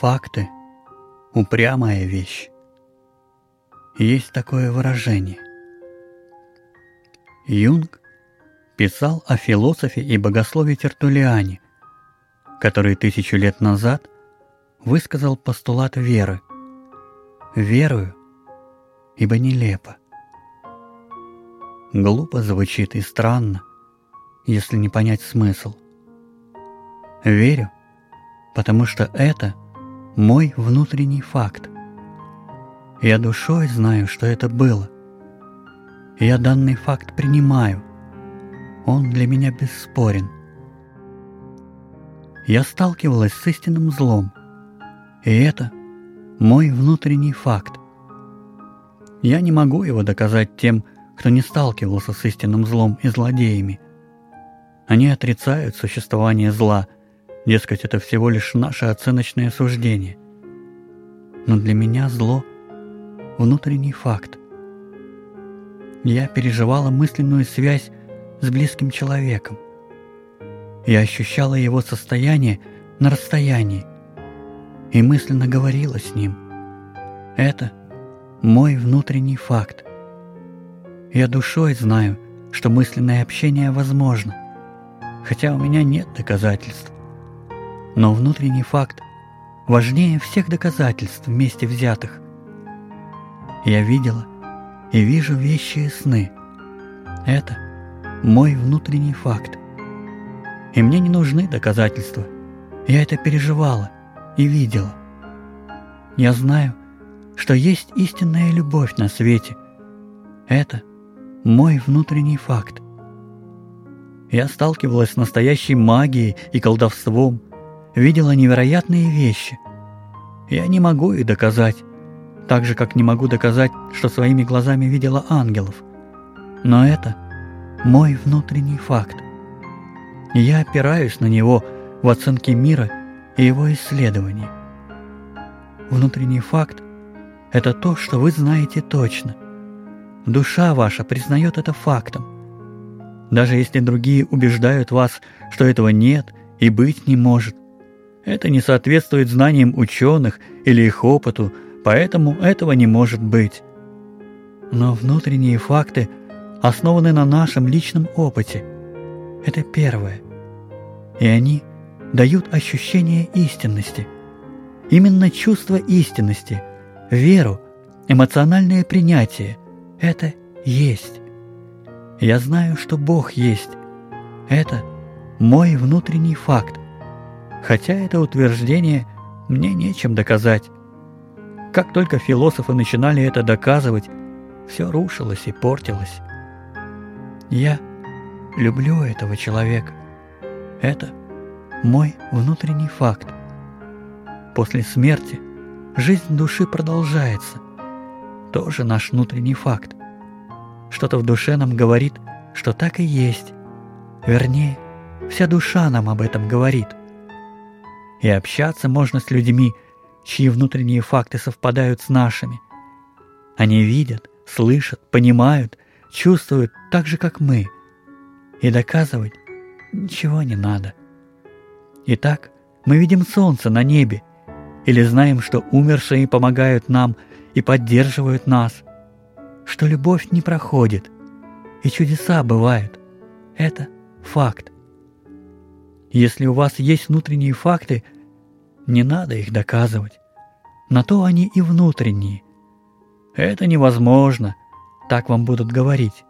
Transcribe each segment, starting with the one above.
Факты – упрямая вещь. Есть такое выражение. Юнг писал о философе и богослове Тертулиане, который тысячу лет назад высказал постулат веры. Верую, ибо нелепо. Глупо звучит и странно, если не понять смысл. Верю, потому что это мой внутренний факт. Я душой знаю, что это было. Я данный факт принимаю. Он для меня бесспорен. Я сталкивалась с истинным злом, и это мой внутренний факт. Я не могу его доказать тем, кто не сталкивался с истинным злом и злодеями. Они отрицают существование зла, дескать, это всего лишь наше оценочное суждение. Но для меня зло – внутренний факт. Я переживала мысленную связь с близким человеком. Я ощущала его состояние на расстоянии и мысленно говорила с ним. Это мой внутренний факт. Я душой знаю, что мысленное общение возможно, хотя у меня нет доказательств. Но внутренний факт важнее всех доказательств вместе взятых. Я видела и вижу вещи и сны. Это мой внутренний факт. И мне не нужны доказательства. Я это переживала и видела. Я знаю, что есть истинная любовь на свете. Это мой внутренний факт. Я сталкивалась с настоящей магией и колдовством, видела невероятные вещи. Я не могу их доказать, так же, как не могу доказать, что своими глазами видела ангелов. Но это мой внутренний факт. я опираюсь на него в оценке мира и его исследований. Внутренний факт – это то, что вы знаете точно. Душа ваша признает это фактом. Даже если другие убеждают вас, что этого нет и быть не может, это не соответствует знаниям ученых или их опыту, поэтому этого не может быть. Но внутренние факты основаны на нашем личном опыте. Это первое. И они дают ощущение истинности – Именно чувство истинности, веру, эмоциональное принятие – это есть. Я знаю, что Бог есть. Это мой внутренний факт. Хотя это утверждение мне нечем доказать. Как только философы начинали это доказывать, все рушилось и портилось. Я люблю этого человека. Это мой внутренний факт. После смерти жизнь души продолжается. Тоже наш внутренний факт. Что-то в душе нам говорит, что так и есть. Вернее, вся душа нам об этом говорит. И общаться можно с людьми, чьи внутренние факты совпадают с нашими. Они видят, слышат, понимают, чувствуют так же, как мы. И доказывать ничего не надо. Итак, мы видим солнце на небе или знаем, что умершие помогают нам и поддерживают нас, что любовь не проходит, и чудеса бывают. Это факт. Если у вас есть внутренние факты, не надо их доказывать. На то они и внутренние. Это невозможно, так вам будут говорить.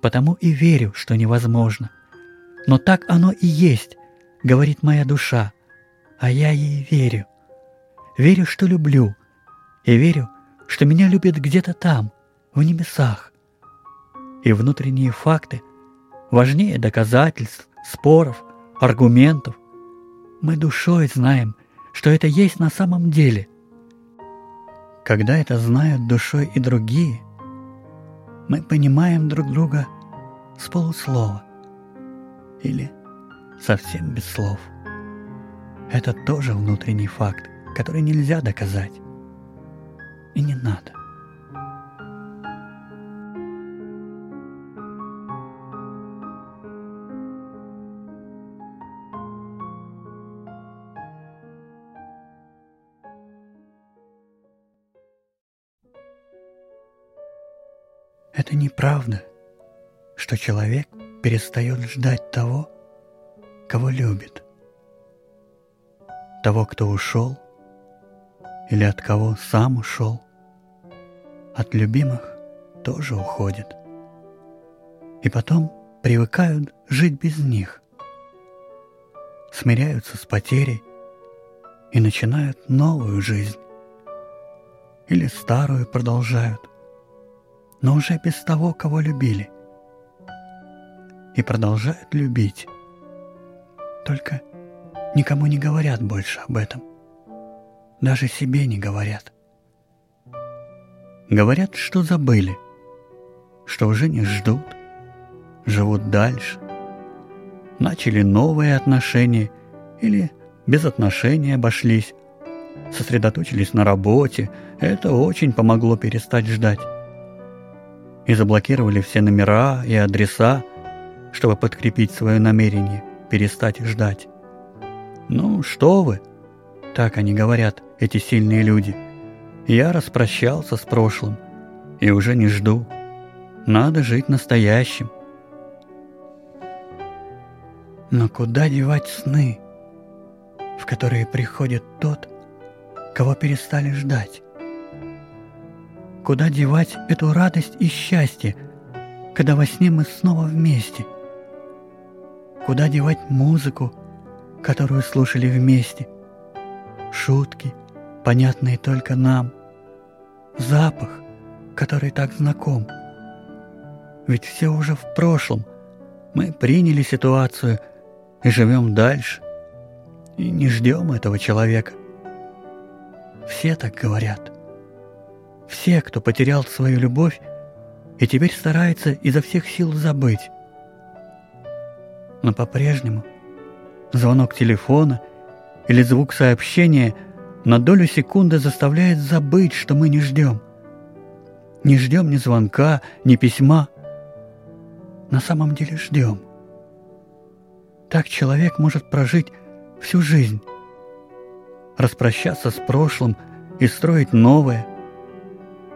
Потому и верю, что невозможно. Но так оно и есть, говорит моя душа, а я ей верю. Верю, что люблю, и верю, что меня любят где-то там, в небесах. И внутренние факты важнее доказательств, споров, аргументов. Мы душой знаем, что это есть на самом деле. Когда это знают душой и другие, мы понимаем друг друга с полуслова или совсем без слов. Это тоже внутренний факт который нельзя доказать. И не надо. Это неправда, что человек перестает ждать того, кого любит. Того, кто ушел, или от кого сам ушел. От любимых тоже уходит. И потом привыкают жить без них. Смиряются с потерей и начинают новую жизнь. Или старую продолжают, но уже без того, кого любили. И продолжают любить. Только никому не говорят больше об этом. Даже себе не говорят. Говорят, что забыли, что уже не ждут, живут дальше. Начали новые отношения или без отношений обошлись, сосредоточились на работе, это очень помогло перестать ждать. И заблокировали все номера и адреса, чтобы подкрепить свое намерение перестать ждать. Ну, что вы, так они говорят, эти сильные люди. Я распрощался с прошлым и уже не жду. Надо жить настоящим. Но куда девать сны, в которые приходит тот, кого перестали ждать? Куда девать эту радость и счастье, когда во сне мы снова вместе? Куда девать музыку, которую слушали вместе? Шутки, понятные только нам. Запах, который так знаком. Ведь все уже в прошлом. Мы приняли ситуацию и живем дальше. И не ждем этого человека. Все так говорят. Все, кто потерял свою любовь и теперь старается изо всех сил забыть. Но по-прежнему звонок телефона или звук сообщения на долю секунды заставляет забыть, что мы не ждем. Не ждем ни звонка, ни письма. На самом деле ждем. Так человек может прожить всю жизнь, распрощаться с прошлым и строить новое,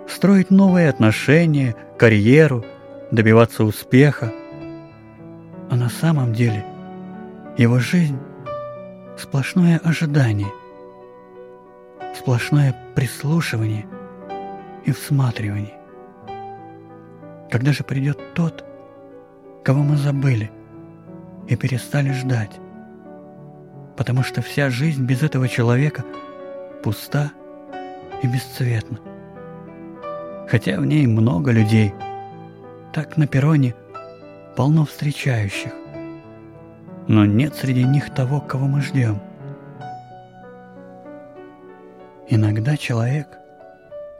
строить новые отношения, карьеру, добиваться успеха. А на самом деле его жизнь – сплошное ожидание, сплошное прислушивание и всматривание. Когда же придет тот, кого мы забыли и перестали ждать? потому что вся жизнь без этого человека пуста и бесцветна. Хотя в ней много людей, так на перроне полно встречающих, но нет среди них того, кого мы ждем. Иногда человек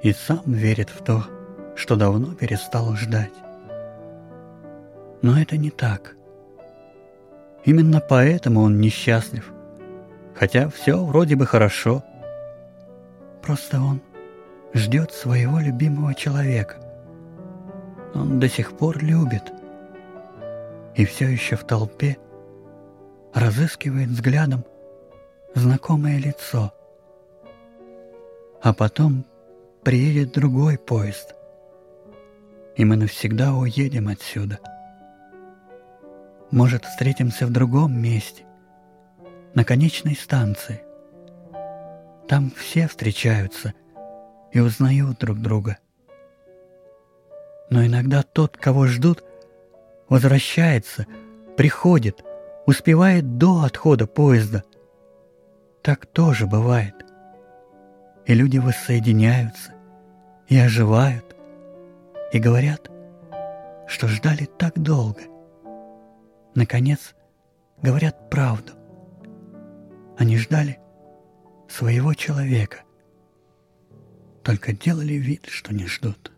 и сам верит в то, что давно перестал ждать. Но это не так. Именно поэтому он несчастлив – хотя все вроде бы хорошо. Просто он ждет своего любимого человека. Он до сих пор любит. И все еще в толпе разыскивает взглядом знакомое лицо. А потом приедет другой поезд, и мы навсегда уедем отсюда. Может, встретимся в другом месте, на конечной станции. Там все встречаются и узнают друг друга. Но иногда тот, кого ждут, возвращается, приходит, успевает до отхода поезда. Так тоже бывает. И люди воссоединяются, и оживают, и говорят, что ждали так долго. Наконец, говорят правду. Они ждали своего человека, только делали вид, что не ждут.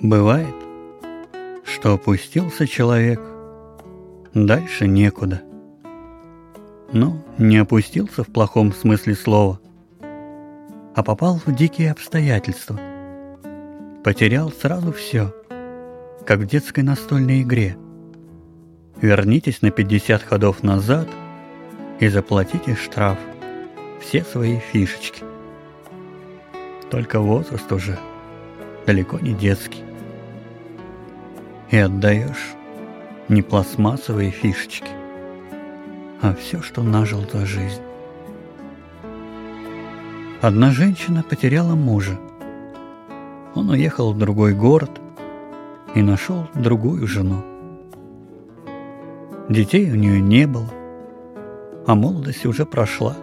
Бывает, что опустился человек, дальше некуда. Но не опустился в плохом смысле слова – а попал в дикие обстоятельства. Потерял сразу все, как в детской настольной игре. вернитесь на 50 ходов назад и заплатите штраф, все свои фишечки. Только возраст уже далеко не детский. И отдаешь не пластмассовые фишечки, а все, что нажил за жизнь. Одна женщина потеряла мужа. Он уехал в другой город и нашел другую жену. Детей у нее не было, а молодость уже прошла.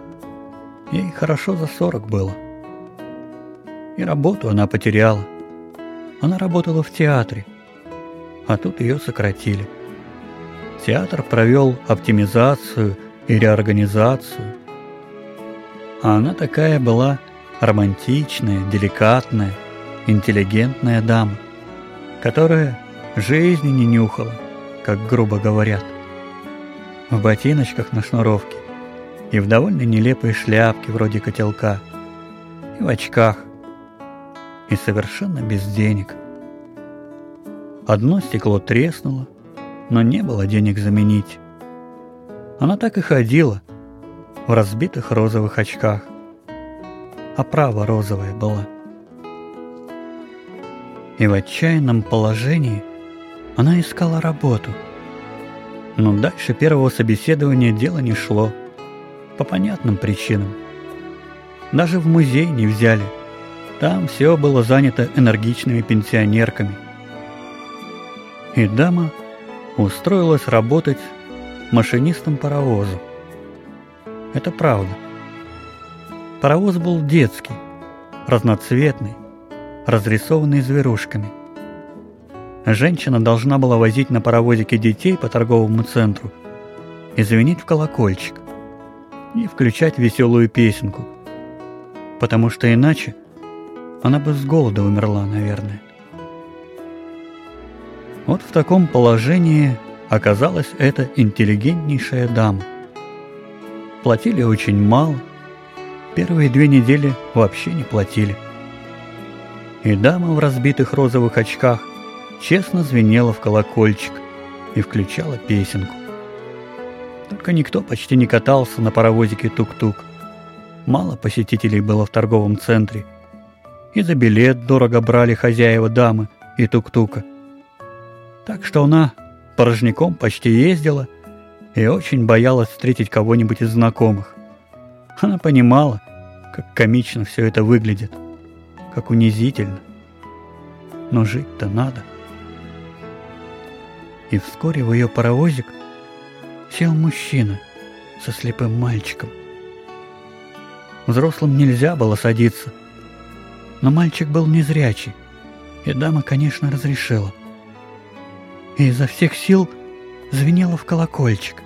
Ей хорошо за сорок было. И работу она потеряла. Она работала в театре, а тут ее сократили. Театр провел оптимизацию и реорганизацию. А она такая была романтичная, деликатная, интеллигентная дама, которая жизни не нюхала, как грубо говорят. В ботиночках на шнуровке и в довольно нелепой шляпке вроде котелка, и в очках, и совершенно без денег. Одно стекло треснуло, но не было денег заменить. Она так и ходила в разбитых розовых очках. Оправа розовая была. И в отчаянном положении она искала работу. Но дальше первого собеседования дело не шло. По понятным причинам. Даже в музей не взяли. Там все было занято энергичными пенсионерками. И дама устроилась работать машинистом паровоза. Это правда. Паровоз был детский, разноцветный, разрисованный зверушками. Женщина должна была возить на паровозике детей по торговому центру и звенить в колокольчик, и включать веселую песенку, потому что иначе она бы с голода умерла, наверное. Вот в таком положении оказалась эта интеллигентнейшая дама. Платили очень мало, первые две недели вообще не платили. И дама в разбитых розовых очках честно звенела в колокольчик и включала песенку. Только никто почти не катался на паровозике тук-тук. Мало посетителей было в торговом центре. И за билет дорого брали хозяева дамы и тук-тука – так что она порожняком почти ездила и очень боялась встретить кого-нибудь из знакомых. Она понимала, как комично все это выглядит, как унизительно. Но жить-то надо. И вскоре в ее паровозик сел мужчина со слепым мальчиком. Взрослым нельзя было садиться, но мальчик был незрячий, и дама, конечно, разрешила – и изо всех сил звенела в колокольчик.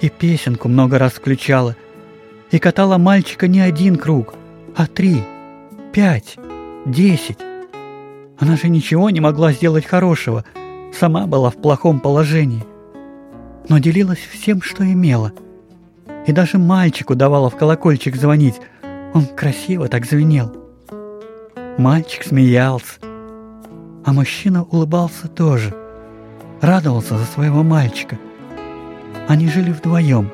И песенку много раз включала, и катала мальчика не один круг, а три, пять, десять. Она же ничего не могла сделать хорошего, сама была в плохом положении. Но делилась всем, что имела. И даже мальчику давала в колокольчик звонить, он красиво так звенел. Мальчик смеялся, а мужчина улыбался тоже – радовался за своего мальчика. Они жили вдвоем,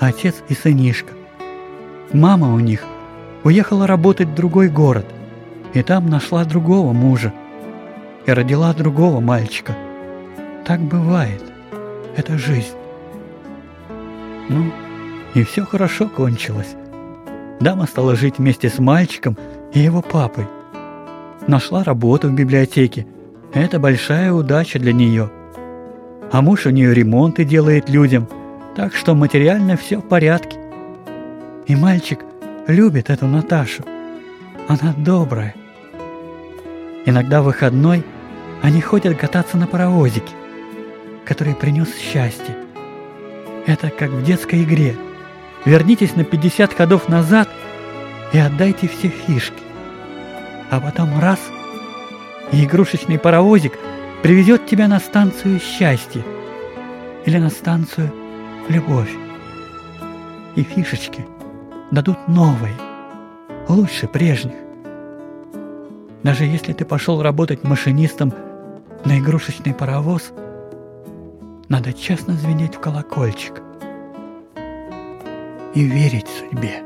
отец и сынишка. Мама у них уехала работать в другой город, и там нашла другого мужа, и родила другого мальчика. Так бывает, это жизнь. Ну, и все хорошо кончилось. Дама стала жить вместе с мальчиком и его папой. Нашла работу в библиотеке это большая удача для нее. А муж у нее ремонты делает людям, так что материально все в порядке. И мальчик любит эту Наташу. Она добрая. Иногда в выходной они ходят кататься на паровозике, который принес счастье. Это как в детской игре. Вернитесь на 50 ходов назад и отдайте все фишки. А потом раз – и игрушечный паровозик привезет тебя на станцию счастья или на станцию любовь. И фишечки дадут новые, лучше прежних. Даже если ты пошел работать машинистом на игрушечный паровоз, надо честно звенеть в колокольчик и верить судьбе.